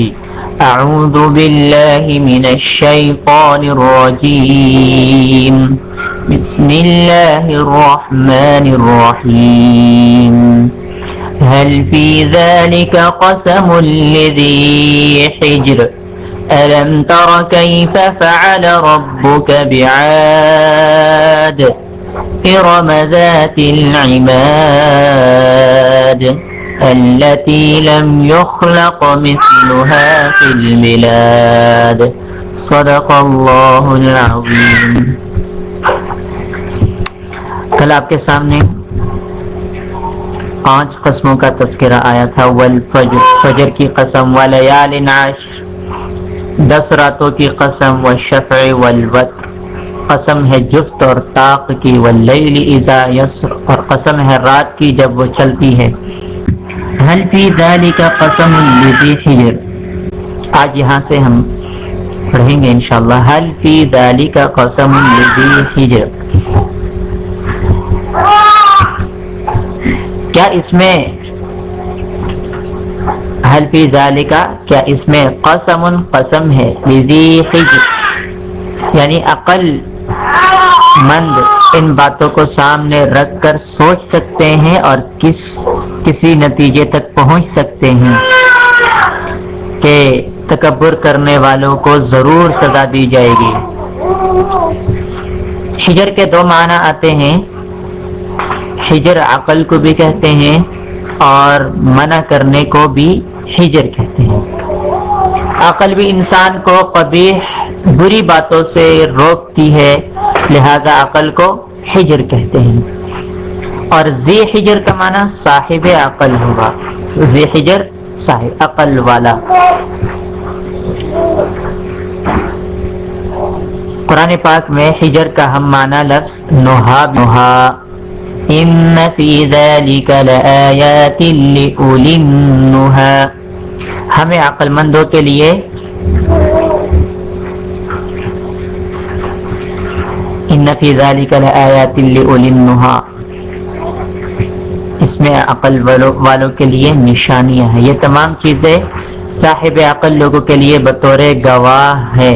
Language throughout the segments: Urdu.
جی اعوذ باللہ من الشیطان الرجیم بسم اللہ الرحمن الرحیم هل في ذلك قسم لذي حجر؟ ألم تر كيف فعل ربك بعاد؟ إرم ذات العماد. التي لم يخلق مثلها في البلاد صدق الله العظيم. کل آپ کے سامنے پانچ قسموں کا تذکرہ آیا تھا. والفجر، فجر کی قسم، ولیال نعش دس راتوں کی قسم، والشفع والوتر. قسم ہے جفت اور طاق کی، واللیل اذا یسر. اور قسم ہے رات کی جب وہ چلتی ہے. حل فی ذالک قسم لذی حجر آج یہاں سے ہم پڑھیں گے انشاءاللہ. حل فی ذالک قسم لذی حجر کیا اس میں حل فی ذالکا کیا اس میں قسم قسم ہے؟ لذی حجر یعنی عقل مند. ان باتوں کو سامنے رکھ کر سوچ سکتے ہیں اور کس، کسی نتیجے تک پہنچ سکتے ہیں کہ تکبر کرنے والوں کو ضرور سزا دی جائے گی۔ ہجر کے دو معنی آتے ہیں۔ ہجر عقل کو بھی کہتے ہیں اور منع کرنے کو بھی ہجر کہتے ہیں۔ عقل بھی انسان کو قبیح بری باتوں سے روکتی ہے۔ لہذا عقل کو ہجر کہتے ہیں۔ اور زی حجر کا معنی صاحب عقل ہوگا۔ زی حجر صاحب عقل والا۔ قرآن پاک میں حجر کا ہم معنی لفظ نوحا نوحا ان فی ذالک لآیات لأولی النہا ہمیں عقل مندوں کے لیے ان فی ذالک لآیات لأولی النہا اس میں عقل والوں کے لیے نشانیاں ہیں۔ یہ تمام چیزیں صاحب عقل لوگوں کے لیے بطور گواہ ہے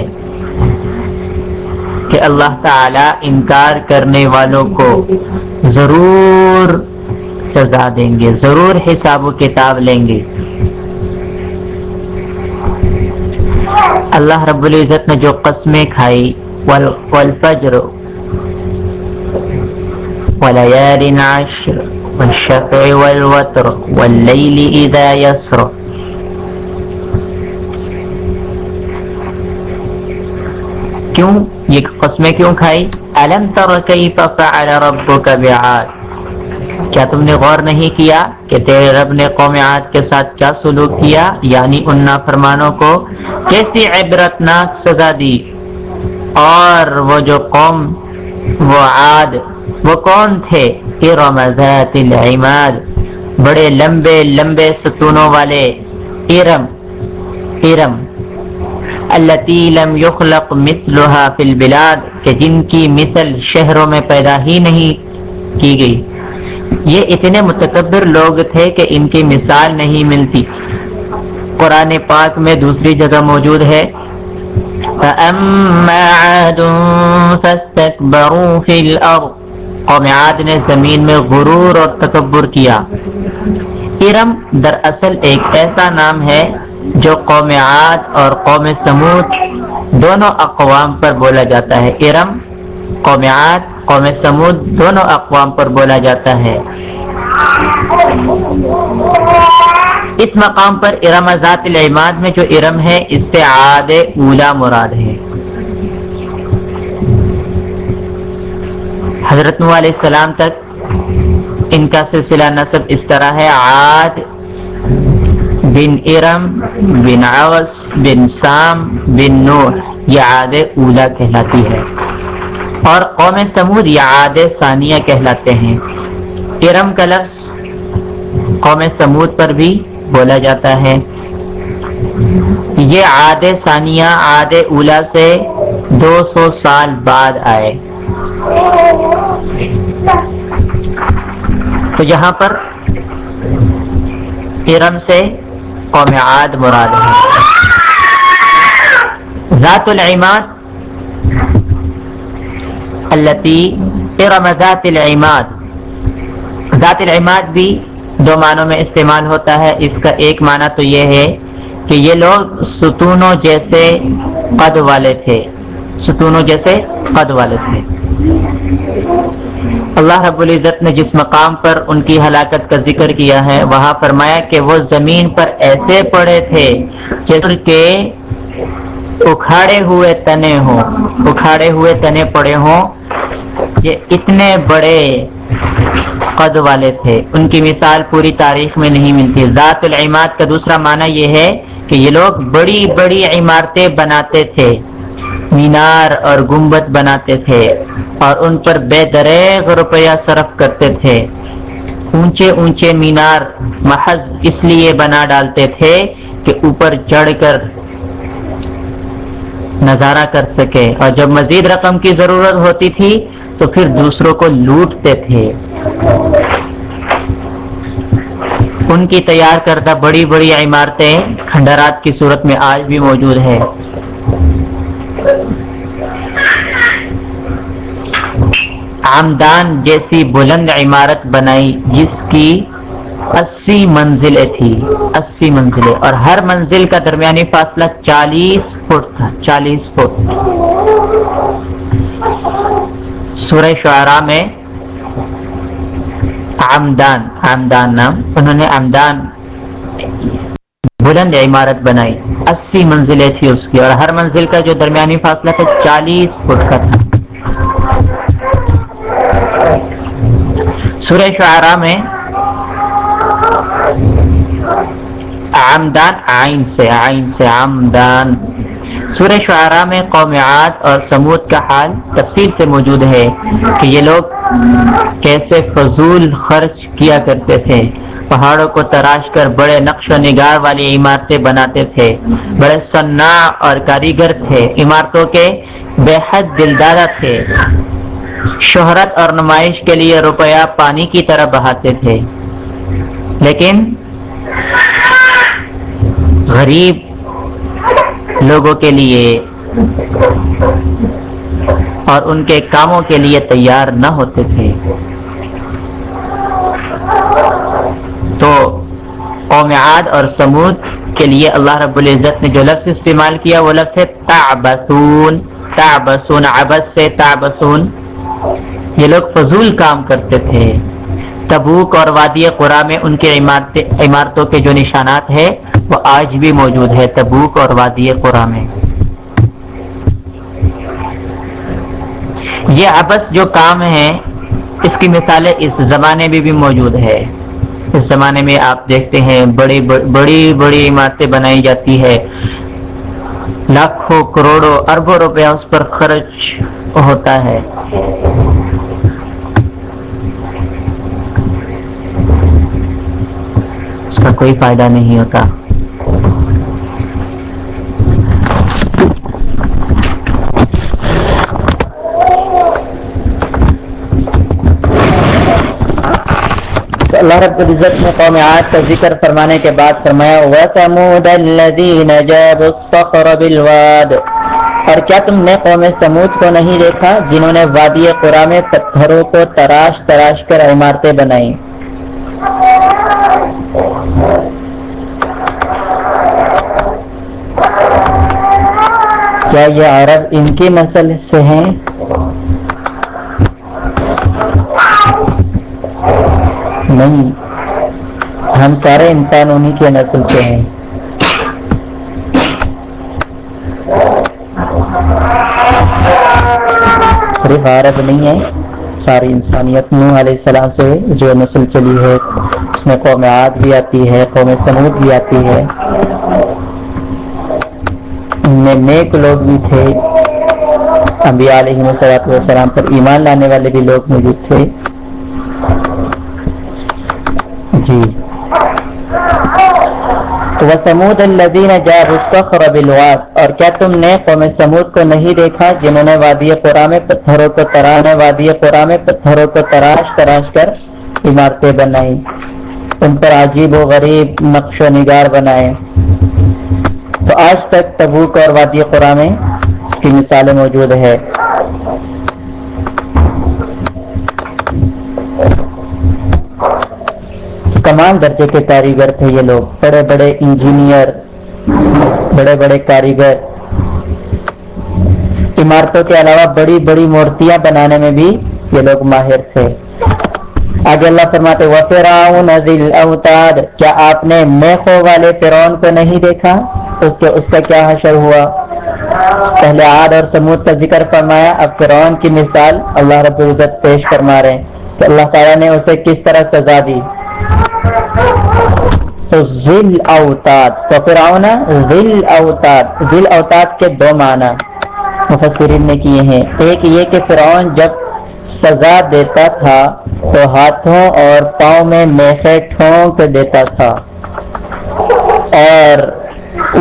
کہ اللہ تعالی انکار کرنے والوں کو ضرور سزا دیں گے، ضرور حساب و کتاب لیں گے۔ اللہ رب العزت نے جو قسمیں کھائی والفجر وليال عشر والشفع والوتر والليل إذا يسر. کیوں؟ یہ قسمیں کیوں کھائی؟ الم تر کیف فعل ربک بعاد؟ کیا تم نے غور نہیں کیا کہ تیرے رب نے قوم عاد کے ساتھ کیا سلوک کیا؟ یعنی ان نافرمانوں کو کیسی عبرتناک سزا دی؟ اور وہ جو قوم، وہ عاد وہ کون تھے؟ ارم ذات العماد بڑے لمبے لمبے ستونوں والے۔ ارم ارم التي لم يخلق مثلها في البلاد، کہ جن کی مثل شہروں میں پیدا ہی نہیں کی گئی۔ یہ اتنے متکبر لوگ تھے کہ ان کی مثال نہیں ملتی۔ قرآن پاک میں دوسری جگہ موجود ہے۔ فَأَمَّا عَادٌ فَاسْتَكْبَرُوا فِي الْأَرْضِ۔ قوم عاد نے زمین میں غرور اور تکبر کیا۔ ارم دراصل ایک ایسا نام ہے جو قوم عاد اور قوم سمود دونوں اقوام پر بولا جاتا ہے۔ ارم، قوم عاد، قوم سمود دونوں اقوام پر بولا جاتا ہے۔ اس مقام پر ارم ذات العماد میں جو ارم ہے، اس سے عاد اولا مراد ہے۔ حضرت نو علیہ السلام تک ان کا سلسلہ نصب اس طرح ہے، عاد بن ارم بن عوس بن سام بن نوح، یہ عاد اولا کہلاتی ہے۔ اور قوم سمود یہ عاد ثانیہ کہلاتے ہیں۔ ارم کا لفظ قوم سمود پر بھی بولا جاتا ہے۔ یہ عاد ثانیہ، عاد اولا سے دو سو سال بعد آئے۔ تو یہاں پر ارم سے قوم عاد مراد ہے۔ ذات العماد التي ارم ذات العماد۔ ذات العماد بھی دو معنوں میں استعمال ہوتا ہے۔ اس کا ایک معنی تو یہ ہے کہ یہ لوگ ستونوں جیسے قد والے تھے۔ ستونوں جیسے قد والے تھے۔ اللہ رب العزت نے جس مقام پر ان کی ہلاکت کا ذکر کیا ہے، وہاں فرمایا کہ وہ زمین پر ایسے پڑے تھے جیسے کہ اکھاڑے ہوئے تنے ہوں۔ اکھاڑے ہوئے تنے پڑے ہوں۔ یہ اتنے بڑے قد والے تھے۔ ان کی مثال پوری تاریخ میں نہیں ملتی۔ ذات العماد کا دوسرا معنی یہ ہے کہ یہ لوگ بڑی بڑی عمارتیں بناتے تھے۔ مینار اور گنبد بناتے تھے اور ان پر بے دریغ روپیہ صرف کرتے تھے۔ اونچے اونچے مینار محض اس لیے بنا ڈالتے تھے کہ اوپر چڑھ کر نظارہ کر سکے۔ اور جب مزید رقم کی ضرورت ہوتی تھی تو پھر دوسروں کو لوٹتے تھے۔ ان کی تیار کردہ بڑی بڑی عمارتیں کھنڈرات کی صورت میں آج بھی موجود ہے آمدان جیسی بلند عمارت بنائی جس کی اسی منزلیں تھی، اسی منزلیں۔ اور ہر منزل کا درمیانی فاصلہ چالیس فٹ تھا، چالیس فٹ۔ سورہ شعراء میں آمدان آمدان نام، انہوں نے آمدان بلند عمارت بنائی، اسی منزلیں تھی اس کی۔ اور ہر منزل کا جو درمیانی فاصلہ تھا، چالیس فٹ کا تھا۔ سورہ شعراء میں آمدان، آئین سے آئین سے آمدان۔ سورہ شعراء میں قومیات اور سمود کا حال تفصیل سے موجود ہے کہ یہ لوگ کیسے فضول خرچ کیا کرتے تھے۔ پہاڑوں کو تراش کر بڑے نقش و نگار والی عمارتیں بناتے تھے۔ بڑے سنا اور کاریگر تھے۔ عمارتوں کے بے حد دلدارہ تھے۔ شہرت اور نمائش کے لیے روپیہ پانی کی طرح بہاتے تھے۔ لیکن غریب لوگوں کے لیے اور ان کے کاموں کے لیے تیار نہ ہوتے تھے۔ تو قوم عاد اور سمود کے لیے اللہ رب العزت نے جو لفظ استعمال کیا وہ لفظ ہے تعبسون تعبسون عبس سے تعبسون یہ لوگ فضول کام کرتے تھے۔ تبوک اور وادی قرا میں ان کے عمارتوں کے جو نشانات ہیں، وہ آج بھی موجود ہے تبوک اور وادی قرا میں۔ یہ ابس جو کام ہے اس کی مثالیں اس زمانے میں بھی موجود ہے اس زمانے میں آپ دیکھتے ہیں، بڑی بڑی بڑی عمارتیں بنائی جاتی ہے لاکھوں کروڑوں اربوں روپیہ اس پر خرچ ہوتا ہے۔ اس کا کوئی فائدہ نہیں ہوتا۔ اللہ رب العزت نے قوم عاد کا ذکر فرمانے کے بعد فرمایا، وَثَمُودَ الَّذِينَ جَابُوا الصَّخْرَ بِالْوَادِ۔ اور کیا تم نے قوم سمود کو نہیں دیکھا جنہوں نے وادی قرآ میں پتھروں کو تراش تراش کر عمارتیں بنائیں؟ کیا یہ عرب ان کی نسل سے ہیں؟ نہیں، ہم سارے انسان انہی کے نسل سے ہیں۔ صرف عرب نہیں ہے۔ ساری انسانیت نوح علیہ السلام سے جو نسل چلی ہے، اس میں قوم عاد بھی آتی ہے، قوم سمود بھی آتی ہے۔ ان میں نیک لوگ بھی تھے۔ انبیاء علیہ والسلام پر ایمان لانے والے بھی لوگ موجود تھے۔ جی۔ تو وہ سمود الدین جاب الصخر بالواد۔ اور کیا تم نے قوم سمود کو نہیں دیکھا جنہوں نے وادی قرآ میں پتھروں کو تراش وادی قرآ میں پتھروں کو تراش تراش کر عمارتیں بنائی ان پر عجیب و غریب نقش و نگار بنائے تو آج تک تبوک اور وادی قرآن میں اس کی مثالیں موجود ہے کمال درجے کے کاریگر تھے یہ لوگ۔ بڑے بڑے انجینئر، بڑے بڑے کاریگر۔ عمارتوں کے علاوہ بڑی بڑی مورتیاں بنانے میں بھی یہ لوگ ماہر تھے۔ آگے اللہ فرماتے وفراؤن ذل اوتاد کیا آپ نے میخو والے فرعون کو نہیں دیکھا؟ اس کے، اس کا کیا حشر ہوا؟ پہلے عاد اور سمود کا ذکر فرمایا، اب فرعون کی مثال اللہ رب العزت پیش فرما رہے ہیں کہ اللہ تعالیٰ نے اسے کس طرح سزا دی؟ تو ذل اوتاد، تو فرعون ذل اوتاد ذل اوتاد کے دو معنی مفسرین نے کیے ہیں۔ ایک یہ کہ فرعون جب سزا دیتا تھا، تو ہاتھوں اور پاؤں میں میخے ٹھونک دیتا تھا اور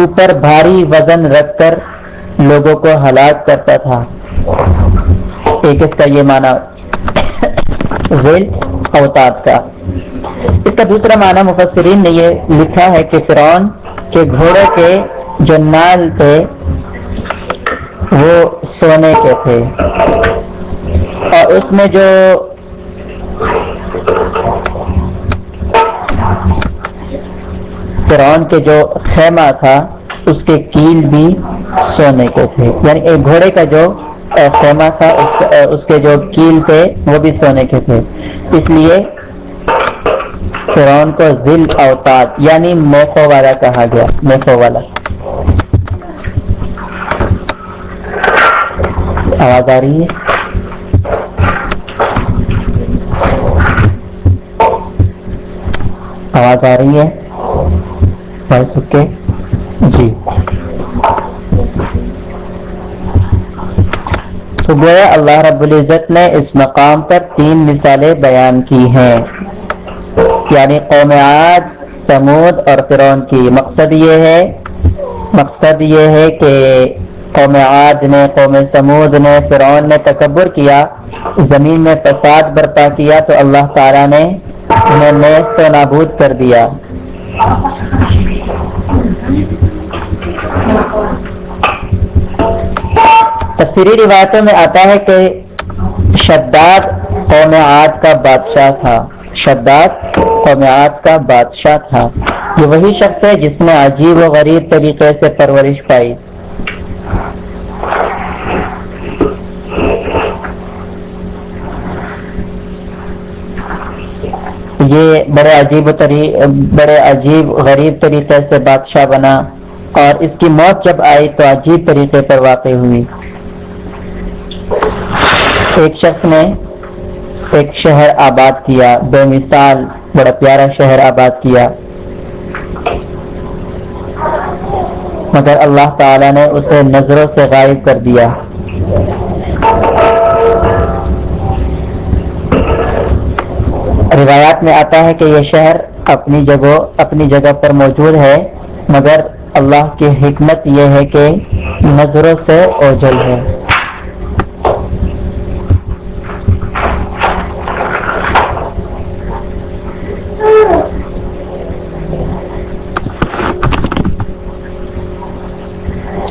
اوپر بھاری وزن رکھ کر لوگوں کو ہلاک کرتا تھا۔ ایک اس کا یہ معنی ذیل اوتاد کا۔ اس کا دوسرا معنی مفسرین نے یہ لکھا ہے کہ فرعون کے گھوڑے کے جو نال تھے، وہ سونے کے تھے۔ اور اس میں جو فرعون کے جو خیمہ تھا، اس کے کیل بھی سونے کے تھے۔ یعنی ایک گھوڑے کا جو خیمہ تھا، اس کے جو کیل تھے، وہ بھی سونے کے تھے۔ اس لیے فرعون کو ذل اوتاد یعنی میخو والا کہا گیا میخو والا۔ آواز آ رہی ہے؟ آواز آ رہی ہے؟ جی۔ تو گویا اللہ رب العزت نے اس مقام پر تین مثالیں بیان کی ہیں۔ یعنی قوم عاد سمود اور فرون کی مقصد یہ ہے، مقصد یہ ہے کہ قوم عاد نے، قوم سمود نے، فرعون نے تکبر کیا، زمین میں فساد برپا کیا تو اللہ تعالیٰ نے انہیں نیست و نابود کر دیا۔ تفسیری روایتوں میں آتا ہے کہ شداد قوم عاد کا بادشاہ تھا۔ شداد قوم کا بادشاہ تھا۔ یہ وہی شخص ہے جس نے عجیب و غریب طریقے سے پرورش پائی۔ یہ بڑے عجیب بڑے عجیب، غریب طریقے سے بادشاہ بنا اور اس کی موت جب آئی تو عجیب طریقے پر واقع ہوئی۔ ایک شخص نے ایک شہر آباد کیا۔ بے مثال بڑا پیارا شہر آباد کیا۔ مگر اللہ تعالی نے اسے نظروں سے غائب کر دیا۔ روایات میں آتا ہے کہ یہ شہر اپنی جگہ اپنی جگہ پر موجود ہے، مگر اللہ کی حکمت یہ ہے کہ نظروں سے اوجل ہے۔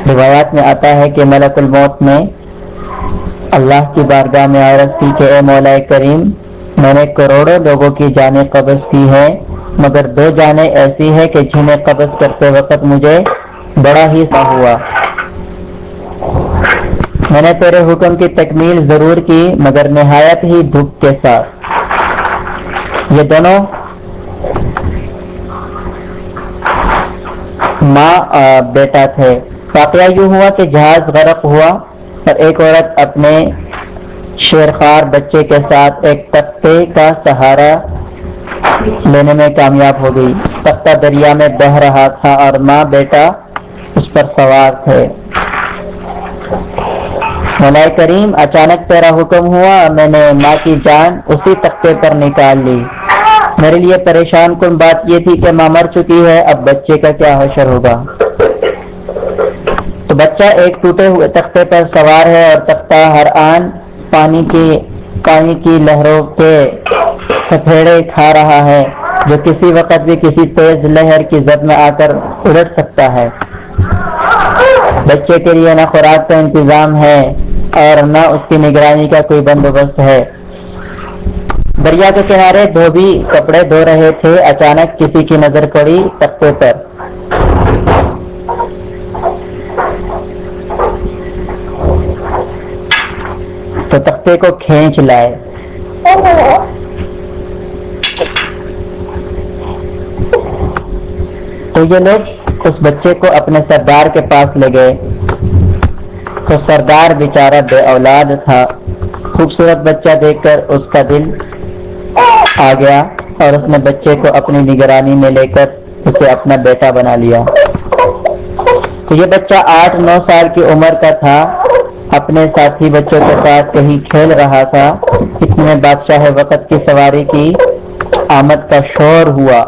روایات میں آتا ہے کہ ملک الموت نے اللہ کی بارگاہ میں عورت کی کہ اے مولا کریم، میں نے کروڑوں لوگوں کی جانیں قبض کی ہے مگر دو جانیں ایسی ہے کہ جنہیں قبض کرتے وقت مجھے بڑا ہی سا ہوا۔ میں نے تیرے حکم کی تکمیل ضرور کی، مگر نہایت ہی دکھ کے ساتھ۔ یہ دونوں ماں بیٹا تھے۔ واقعہ یوں ہوا کہ جہاز غرق ہوا اور ایک عورت اپنے شیرخوار بچے کے ساتھ ایک تختے کا سہارا لینے میں کامیاب ہو گئی۔ تختہ دریا میں بہ رہا تھا اور ماں بیٹا اس پر سوار تھے۔ مولا کریم اچانک تیرا حکم ہوا اور میں نے ماں کی جان اسی تختے پر نکال لی۔ میرے لیے پریشان کن بات یہ تھی کہ ماں مر چکی ہے، اب بچے کا کیا حشر ہوگا؟ تو بچہ ایک ٹوٹے ہوئے تختے پر سوار ہے اور تختہ ہر آن پانی کی پانی کی لہروں کے تھپیڑے کھا رہا ہے، جو کسی وقت بھی کسی تیز لہر کی زد میں آ کر الٹ سکتا ہے۔ بچے کے لیے نہ خوراک کا انتظام ہے اور نہ اس کی نگرانی کا کوئی بندوبست ہے۔ دریا کے کنارے دھوبی کپڑے دھو رہے تھے، اچانک کسی کی نظر پڑی تختے پر۔ تو تختے کو کھینچ لائے۔ تو یہ لوگ اس بچے کو اپنے سردار کے پاس لے گئے۔ تو سردار بیچارہ بے اولاد تھا۔ خوبصورت بچہ دیکھ کر اس کا دل آ گیا اور اس نے بچے کو اپنی نگرانی میں لے کر اسے اپنا بیٹا بنا لیا۔ تو یہ بچہ آٹھ نو سال کی عمر کا تھا۔ اپنے ساتھی بچوں کے ساتھ کہیں کھیل رہا تھا، اتنے بادشاہ وقت کی سواری کی آمد کا شور ہوا۔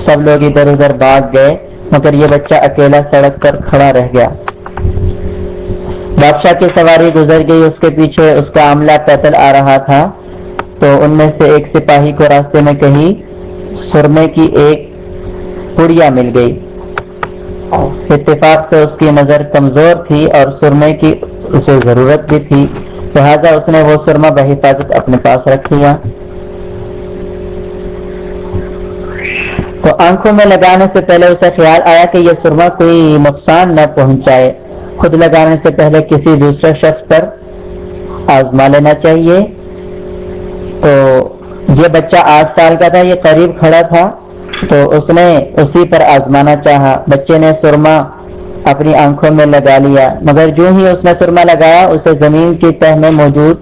سب لوگ ادھر ادھر بھاگ گئے، مگر یہ بچہ اکیلا سڑک پر کھڑا رہ گیا۔ بادشاہ کی سواری گزر گئی، اس کے پیچھے اس کا عملہ پیدل آ رہا تھا۔ تو ان میں سے ایک سپاہی کو راستے میں کہیں سرمے کی ایک پڑیا مل گئی۔ اتفاق سے اس کی نظر کمزور تھی اور سرمے کی اسے ضرورت بھی تھی، لہٰذا اس نے وہ سرما بحفاظت اپنے پاس رکھ لیا۔ تو آنکھوں میں لگانے سے پہلے اسے خیال آیا کہ یہ سرما کوئی نقصان نہ پہنچائے۔ خود لگانے سے پہلے کسی دوسرے شخص پر آزما لینا چاہیے۔ تو یہ بچہ آٹھ سال کا تھا، یہ قریب کھڑا تھا۔ تو اس نے اسی پر آزمانا چاہا۔ بچے نے سرما اپنی آنکھوں میں لگا لیا۔ مگر جو ہی اس نے سرما لگایا، اسے زمین کی تہ میں موجود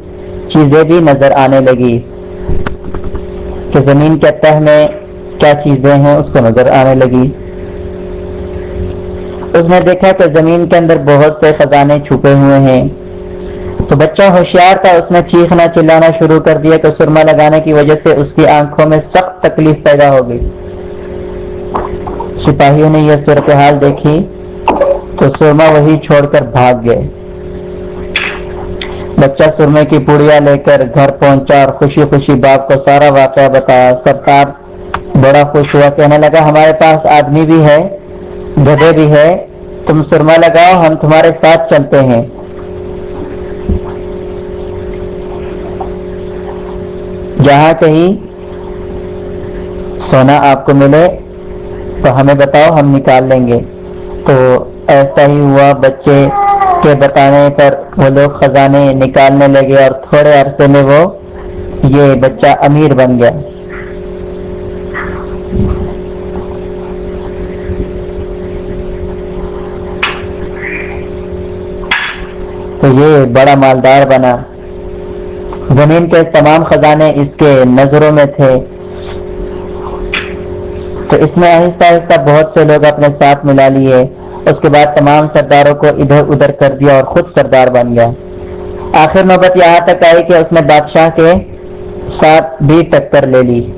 چیزیں بھی نظر آنے لگی۔ کہ زمین کے تہ میں کیا چیزیں ہیں، اس کو نظر آنے لگی۔ اس نے دیکھا کہ زمین کے اندر بہت سے خزانے چھپے ہوئے ہیں۔ تو بچہ ہوشیار تھا، اس نے چیخنا چلانا شروع کر دیا کہ سرما لگانے کی وجہ سے اس کی آنکھوں میں سخت تکلیف پیدا ہو گئی۔ سپاہیوں نے یہ صورتحال دیکھی تو سرما وہی چھوڑ کر بھاگ گئے۔ بچہ سرمے کی پوڑیا لے کر گھر پہنچا اور خوشی خوشی باپ کو سارا واقعہ بتایا سرکار بڑا خوش ہوا، کہنے لگا، ہمارے پاس آدمی بھی ہے گدے بھی ہے۔ تم سرما لگاؤ، ہم تمہارے ساتھ چلتے ہیں۔ جہاں کہیں سونا آپ کو ملے تو ہمیں بتاؤ، ہم نکال لیں گے۔ تو ایسا ہی ہوا، بچے کے بتانے پر وہ لوگ خزانے نکالنے لگے اور تھوڑے عرصے میں وہ یہ بچہ امیر بن گیا۔ تو یہ بڑا مالدار بنا۔ زمین کے تمام خزانے اس کے نظروں میں تھے۔ تو اس نے آہستہ آہستہ بہت سے لوگ اپنے ساتھ ملا لیے۔ اس کے بعد تمام سرداروں کو ادھر ادھر کر دیا اور خود سردار بن گیا۔ آخر نوبت یہاں تک آئی کہ اس نے بادشاہ کے ساتھ بھی ٹکر لے لی۔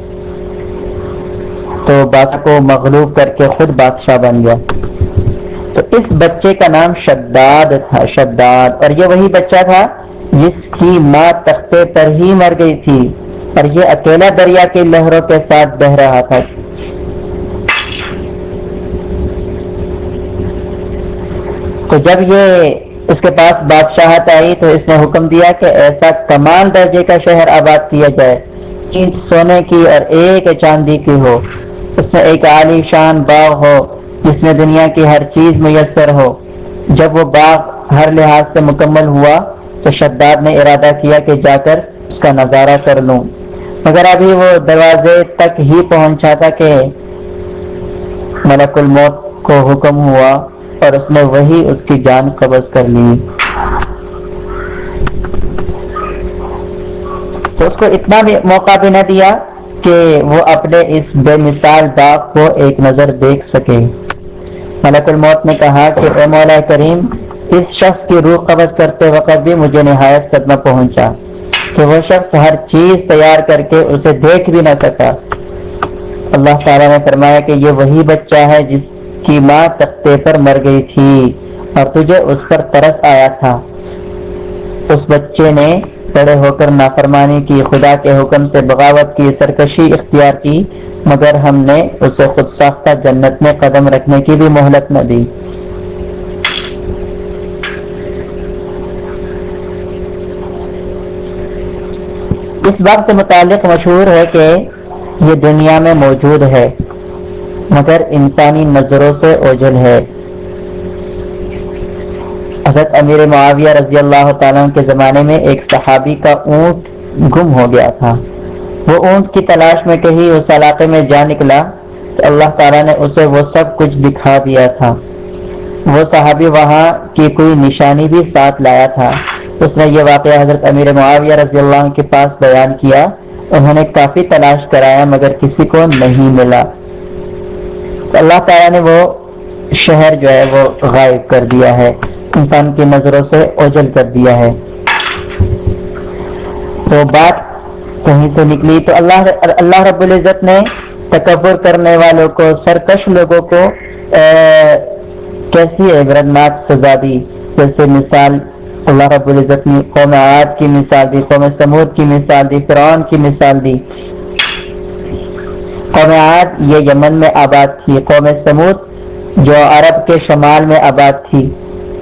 تو بادشاہ کو مغلوب کر کے خود بادشاہ بن گیا۔ تو اس بچے کا نام شداد تھا، شداد۔ اور یہ وہی بچہ تھا جس کی ماں تختے پر ہی مر گئی تھی۔ اور یہ اکیلا دریا کی لہروں کے ساتھ بہ رہا تھا۔ تو جب یہ اس کے پاس بادشاہت آئی تو اس نے حکم دیا کہ ایسا کمال درجے کا شہر آباد کیا جائے چینٹ سونے کی اور ایک چاندی کی ہو۔ اس میں ایک عالی شان باغ ہو، جس میں دنیا کی ہر چیز میسر ہو۔ جب وہ باغ ہر لحاظ سے مکمل ہوا تو شداد نے ارادہ کیا کہ جا کر اس کا نظارہ کر لوں۔ مگر ابھی وہ دروازے تک ہی پہنچا تھا کہ ملک الموت کو حکم ہوا۔ اور اس نے وہی اس کی جان قبض کر لی۔ تو اس کو اتنا بھی موقع بھی نہ دیا کہ وہ اپنے اس بے مثال باغ کو ایک نظر دیکھ سکے۔ ملک الموت نے کہا کہ اے مولا کریم، اس شخص کی روح قبض کرتے وقت بھی مجھے نہایت صدمہ پہنچا کہ وہ شخص ہر چیز تیار کر کے اسے دیکھ بھی نہ سکا۔ اللہ تعالیٰ نے فرمایا کہ یہ وہی بچہ ہے جس کی ماں تختے پر مر گئی تھی اور تجھے اس پر ترس آیا تھا۔ اس بچے نے بڑے ہو کر نافرمانی کی، خدا کے حکم سے بغاوت کی، سرکشی اختیار کی، مگر ہم نے اسے خود ساختہ جنت میں قدم رکھنے کی بھی مہلت نہ دی۔ اس بات سے متعلق مشہور ہے کہ یہ دنیا میں موجود ہے۔ مگر انسانی نظروں سے اوجل ہے۔ حضرت امیر معاویہ رضی اللہ تعالیٰ کے زمانے میں ایک صحابی کا اونٹ گم ہو گیا تھا۔ وہ اونٹ کی تلاش میں کہیں اس علاقے میں جا نکلا تو اللہ تعالیٰ نے اسے وہ سب کچھ دکھا دیا تھا۔ وہ صحابی وہاں کی کوئی نشانی بھی ساتھ لایا تھا۔ اس نے یہ واقعہ حضرت امیر معاویہ رضی اللہ عنہ کے پاس بیان کیا۔ انہوں نے کافی تلاش کرایا مگر کسی کو نہیں ملا۔ تو اللہ تعالیٰ نے وہ شہر جو ہے وہ غائب کر دیا ہے، انسان کی نظروں سے اوجل کر دیا ہے۔ تو بات کہیں سے نکلی تو اللہ اللہ رب العزت نے تکبر کرنے والوں کو، سرکش لوگوں کو کیسی عبرتناک سزا دی؟ جیسے مثال اللہ رب العزت نے قوم عاد کی مثال دی، قوم سمود کی مثال دی، فرعون کی مثال دی۔ قوم عاد یہ یمن میں آباد تھی، قوم سمود جو عرب کے شمال میں آباد تھی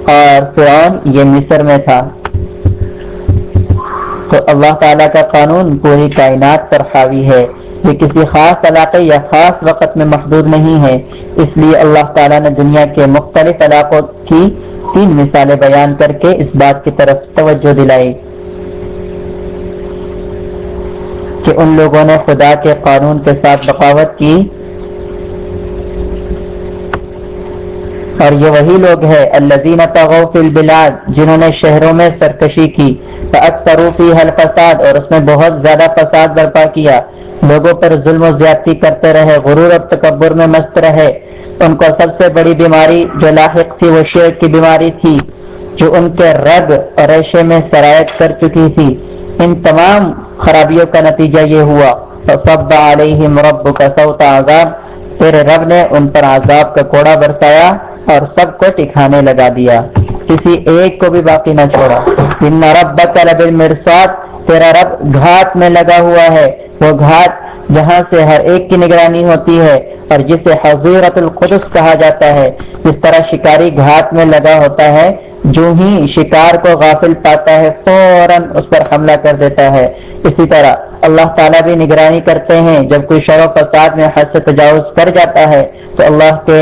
اور فرعون یہ مصر میں تھا۔ تو اللہ تعالیٰ کا قانون پوری کائنات پر حاوی ہے۔ یہ کسی خاص علاقے یا خاص وقت میں محدود نہیں ہے۔ اس لیے اللہ تعالیٰ نے دنیا کے مختلف علاقوں کی تین مثالیں بیان کر کے اس بات کی طرف توجہ دلائی۔ کہ ان لوگوں نے خدا کے قانون کے ساتھ بغاوت کی۔ اور یہ وہی لوگ ہیں الذین تغوا فی البلاد، جنہوں نے شہروں میں سرکشی کی۔ فاکثروا حل فساد اور اس میں بہت زیادہ فساد برپا کیا۔ لوگوں پر ظلم و زیادتی کرتے رہے، غرور اور تکبر میں مست رہے۔ ان کو سب سے بڑی بیماری جو لاحق تھی، وہ شیر کی بیماری تھی، جو ان کے رگ اور ریشے میں سرایت کر چکی تھی۔ ان تمام خرابیوں کا نتیجہ یہ ہوا۔ فصب علیہم ربک سوط عذاب۔ تیرے رب نے ان پر عذاب کا کوڑا برسایا اور سب کو ٹکھانے لگا دیا۔ کسی ایک کو بھی باقی نہ چھوڑا۔ ان رب لبالمرصاد۔ تیرا رب گھاٹ میں لگا ہوا ہے۔ وہ گھات جہاں سے ہر ایک کی نگرانی ہوتی ہے اور جسے حضورت القدس کہا جاتا ہے، جس طرح شکاری گھاٹ میں لگا ہوتا ہے، جو ہی شکار کو غافل پاتا ہے، فوراً اس پر حملہ کر دیتا ہے۔ اسی طرح اللہ تعالیٰ بھی نگرانی کرتے ہیں، جب کوئی شر و فساد میں حد سے تجاوز کر جاتا ہے، تو اللہ کے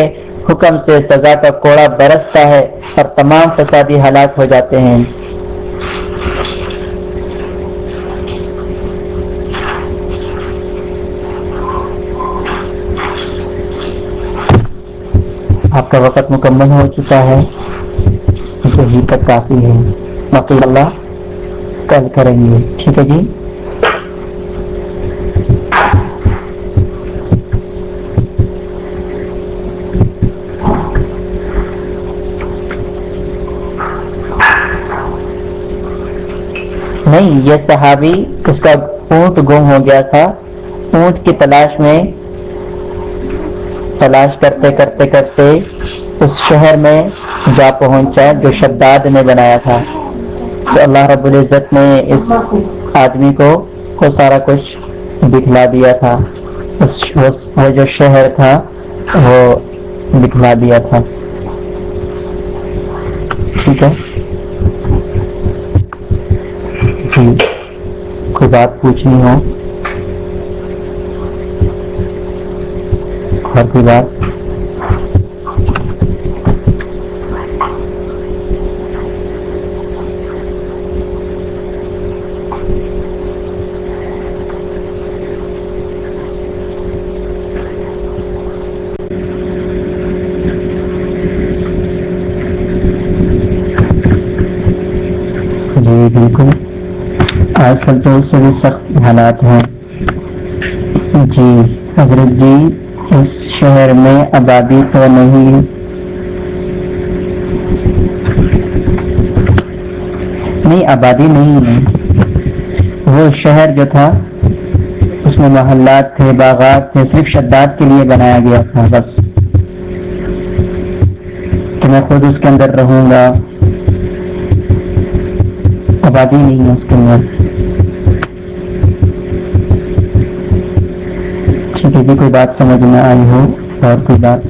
حکم سے سزا کا کوڑا برستا ہے اور تمام فسادی ہلاک ہو جاتے ہیں۔ آپ کا وقت مکمل ہو چکا ہے۔ ہی تک کافی ہے۔ باقی اللہ کل کریں گے۔ ٹھیک ہے جی؟ نہیں، یہ صحابی اس کا اونٹ گم ہو گیا تھا۔ اونٹ کی تلاش میں تلاش کرتے کرتے کرتے اس شہر میں جا پہنچا جو شداد نے بنایا تھا۔ تو اللہ رب العزت نے اس آدمی کو کو سارا کچھ دکھلا دیا تھا۔ وہ جو شہر تھا، وہ دکھلا دیا تھا۔ ٹھیک ہے۔ جی کوئی بات پوچھنی ہو؟ اور کوئی بات جی بالکل۔ آج کل تو اس سے بھی سخت حالات ہیں۔ جی حضرت جی اس شہر میں آبادی تو نہیں۔ نہیں، آبادی نہیں ہے۔ وہ شہر جو تھا، اس میں محلات تھے، باغات تھے، صرف شداد کے لیے بنایا گیا تھا، بس۔ کہ میں خود اس کے اندر رہوں گا۔ آبادی نہیں ہے اس کے اندر۔ کسی ہے کوئی بات سمجھ میں آئی ہو اور کوئی بات